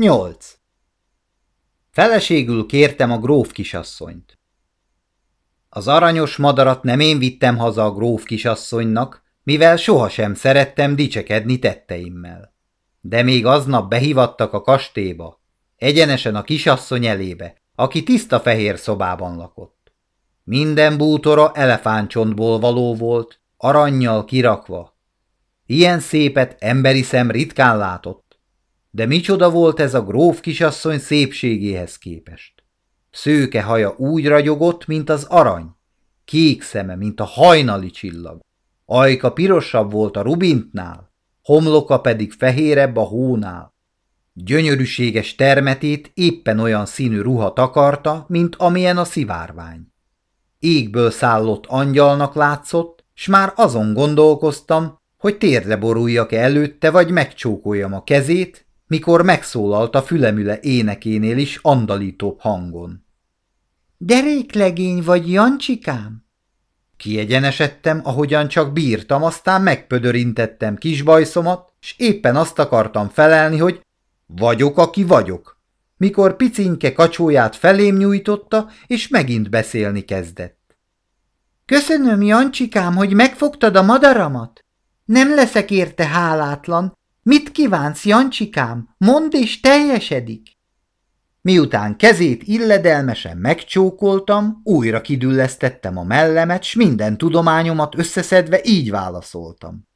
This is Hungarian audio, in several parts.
8. Feleségül kértem a gróf kisasszonyt. Az aranyos madarat nem én vittem haza a gróf kisasszonynak, mivel sohasem szerettem dicsekedni tetteimmel. De még aznap behivattak a kastélyba, egyenesen a kisasszony elébe, aki tiszta fehér szobában lakott. Minden bútora elefántcsontból való volt, aranyjal kirakva. Ilyen szépet emberi szem ritkán látott. De micsoda volt ez a gróf kisasszony szépségéhez képest. Szőke haja úgy ragyogott, mint az arany, kék szeme, mint a hajnali csillag. Ajka pirosabb volt a rubintnál, homloka pedig fehérebb a hónál. Gyönyörűséges termetét éppen olyan színű ruha takarta, mint amilyen a szivárvány. Égből szállott angyalnak látszott, s már azon gondolkoztam, hogy térdre boruljak -e előtte, vagy megcsókoljam a kezét, mikor megszólalt a fülemüle énekénél is andalítóbb hangon. Deréklegény vagy, Jancsikám? Kiegyenesedtem, ahogyan csak bírtam, aztán megpödörintettem kisbajszomat, s éppen azt akartam felelni, hogy vagyok, aki vagyok, mikor picinke kacsóját felém nyújtotta, és megint beszélni kezdett. Köszönöm, Jancsikám, hogy megfogtad a madaramat. Nem leszek érte hálátlan, Mit kívánsz, Jancsikám? Mondd és teljesedik! Miután kezét illedelmesen megcsókoltam, újra kidüllesztettem a mellemet, s minden tudományomat összeszedve így válaszoltam.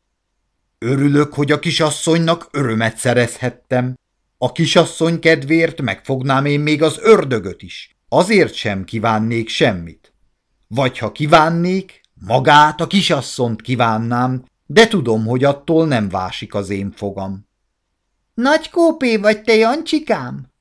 Örülök, hogy a kisasszonynak örömet szerezhettem. A kisasszony kedvéért megfognám én még az ördögöt is. Azért sem kívánnék semmit. Vagy ha kívánnék, magát a kisasszont kívánnám, de tudom, hogy attól nem vásik az én fogam. Nagy kópé vagy te, Jancsikám?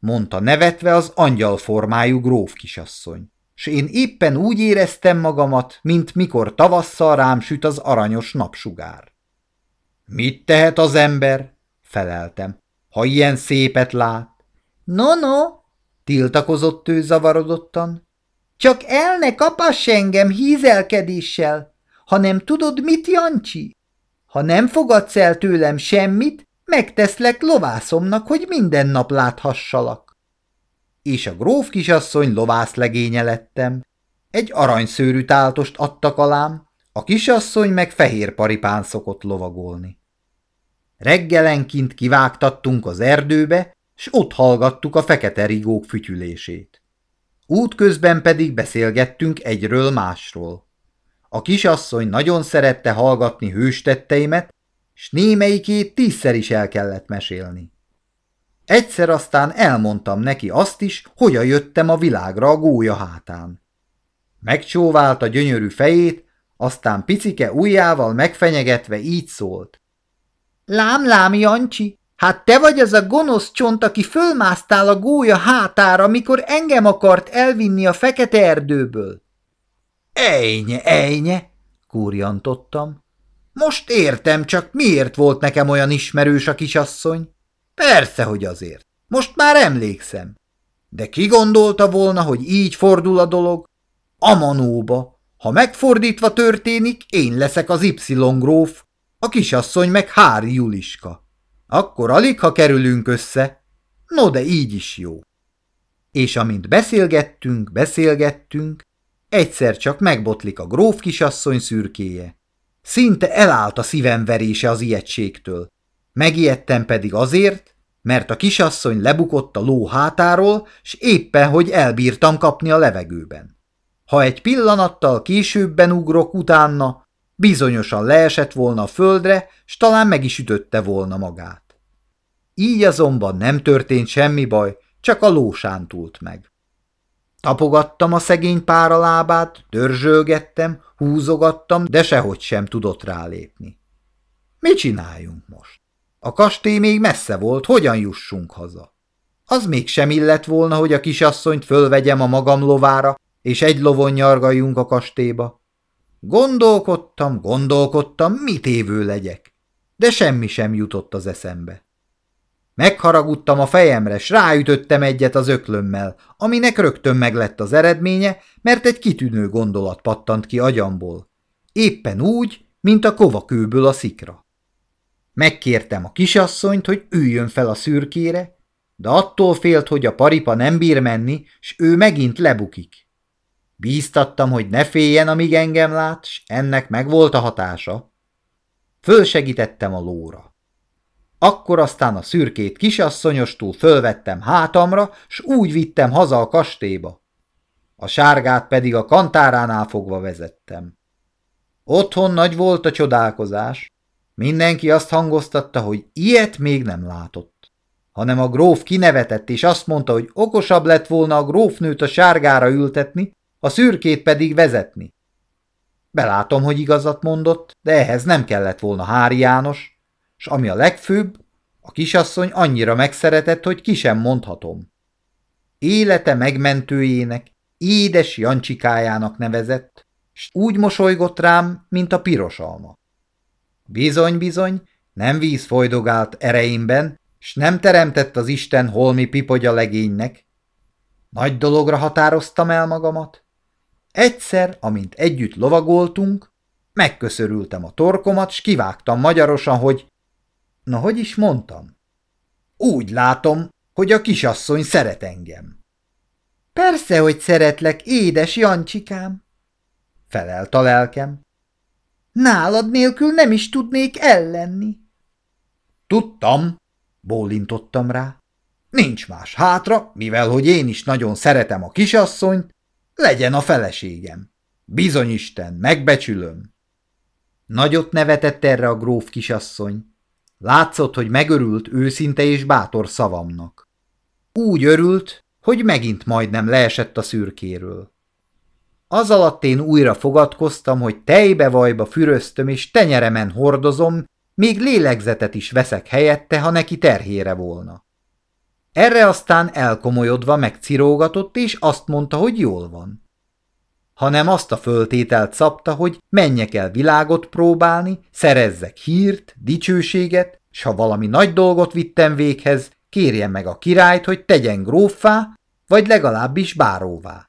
mondta nevetve az angyalformájú gróf kisasszony, s én éppen úgy éreztem magamat, mint mikor tavasszal rám süt az aranyos napsugár. Mit tehet az ember? feleltem, ha ilyen szépet lát. No, no, tiltakozott ő zavarodottan. Csak el ne kapass engem hízelkedéssel, hanem tudod mit, Jancsi? Ha nem fogadsz el tőlem semmit, megteszlek lovászomnak, hogy minden nap láthassalak. És a gróf kisasszony lovászlegénye lettem. Egy aranyszőrű táltost adtak alám, a kisasszony meg fehér paripán szokott lovagolni. Reggelenként kivágtattunk az erdőbe, s ott hallgattuk a fekete rigók fütyülését. Útközben pedig beszélgettünk egyről másról. A kisasszony nagyon szerette hallgatni hőstetteimet, s némelyikét tízszer is el kellett mesélni. Egyszer aztán elmondtam neki azt is, hogyan jöttem a világra a gólya hátán. Megcsóválta gyönyörű fejét, aztán picike ujjával megfenyegetve így szólt. Lám, lám, Jancsi, hát te vagy az a gonosz csont, aki fölmásztál a gólya hátára, mikor engem akart elvinni a fekete erdőből. Ejnye, ejnye, kúrjantottam. Most értem, csak miért volt nekem olyan ismerős a kisasszony? Persze, hogy azért. Most már emlékszem. De ki gondolta volna, hogy így fordul a dolog? Amanóba. Ha megfordítva történik, én leszek az Y-gróf, a kisasszony meg Hári Juliska. Akkor alig, ha kerülünk össze. No, de így is jó. És amint beszélgettünk, beszélgettünk, Egyszer csak megbotlik a gróf kisasszony szürkéje. Szinte elállt a szívem verése az ijegységtől. Megijedtem pedig azért, mert a kisasszony lebukott a ló hátáról, s éppen, hogy elbírtam kapni a levegőben. Ha egy pillanattal későbben ugrok utána, bizonyosan leesett volna a földre, s talán meg is ütötte volna magát. Így azonban nem történt semmi baj, csak a ló sántult meg. Tapogattam a szegény pára lábát, dörzsölgettem, húzogattam, de sehogy sem tudott rálépni. Mi csináljunk most? A kastély még messze volt, hogyan jussunk haza? Az még sem illett volna, hogy a kisasszonyt fölvegyem a magam lovára, és egy lovon nyargaljunk a kastélyba. Gondolkodtam, gondolkodtam, mit évő legyek, de semmi sem jutott az eszembe. Megharagudtam a fejemre, s ráütöttem egyet az öklömmel, aminek rögtön meglett az eredménye, mert egy kitűnő gondolat pattant ki agyamból. Éppen úgy, mint a kovakőből a szikra. Megkértem a kisasszonyt, hogy üljön fel a szürkére, de attól félt, hogy a paripa nem bír menni, s ő megint lebukik. Bíztattam, hogy ne féljen, amíg engem lát, s ennek megvolt a hatása. Fölsegítettem a lóra. Akkor aztán a szürkét kisasszonyostól fölvettem hátamra, s úgy vittem haza a kastélyba. A sárgát pedig a kantáránál fogva vezettem. Otthon nagy volt a csodálkozás. Mindenki azt hangoztatta, hogy ilyet még nem látott. Hanem a gróf kinevetett, és azt mondta, hogy okosabb lett volna a grófnőt a sárgára ültetni, a szürkét pedig vezetni. Belátom, hogy igazat mondott, de ehhez nem kellett volna Hári János, s ami a legfőbb, a kisasszony annyira megszeretett, hogy ki sem mondhatom. Élete megmentőjének, édes Jancsikájának nevezett, s úgy mosolygott rám, mint a piros alma. Bizony-bizony, nem víz folydogált ereimben, s nem teremtett az Isten holmi pipogya legénynek. Nagy dologra határoztam el magamat. Egyszer, amint együtt lovagoltunk, megköszörültem a torkomat, s kivágtam magyarosan, hogy... Na, hogy is mondtam? Úgy látom, hogy a kisasszony szeret engem. Persze, hogy szeretlek, édes Jancsikám, felelt a lelkem. Nálad nélkül nem is tudnék ellenni. Tudtam, bólintottam rá. Nincs más hátra, mivel hogy én is nagyon szeretem a kisasszonyt, legyen a feleségem. Bizony Isten, megbecsülöm. Nagyot nevetett erre a gróf kisasszony. Látszott, hogy megörült őszinte és bátor szavamnak. Úgy örült, hogy megint majdnem leesett a szürkéről. Az alatt én újra fogadkoztam, hogy tejbe-vajba füröztöm és tenyeremen hordozom, még lélegzetet is veszek helyette, ha neki terhére volna. Erre aztán elkomolyodva megcirógatott, és azt mondta, hogy jól van. Hanem azt a föltételt szabta, hogy menjek el világot próbálni, szerezzek hírt, dicsőséget, s ha valami nagy dolgot vittem véghez, kérjen meg a királyt, hogy tegyen gróffá, vagy legalábbis báróvá.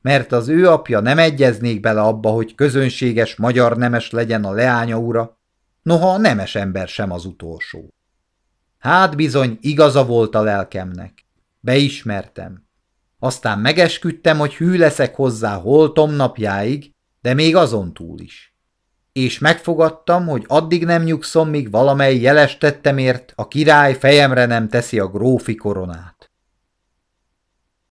Mert az ő apja nem egyeznék bele abba, hogy közönséges magyar nemes legyen a leánya ura, noha a nemes ember sem az utolsó. Hát bizony igaza volt a lelkemnek. Beismertem. Aztán megesküdtem, hogy hű leszek hozzá holtom napjáig, de még azon túl is. És megfogadtam, hogy addig nem nyugszom, míg valamely jeles tettemért a király fejemre nem teszi a grófi koronát.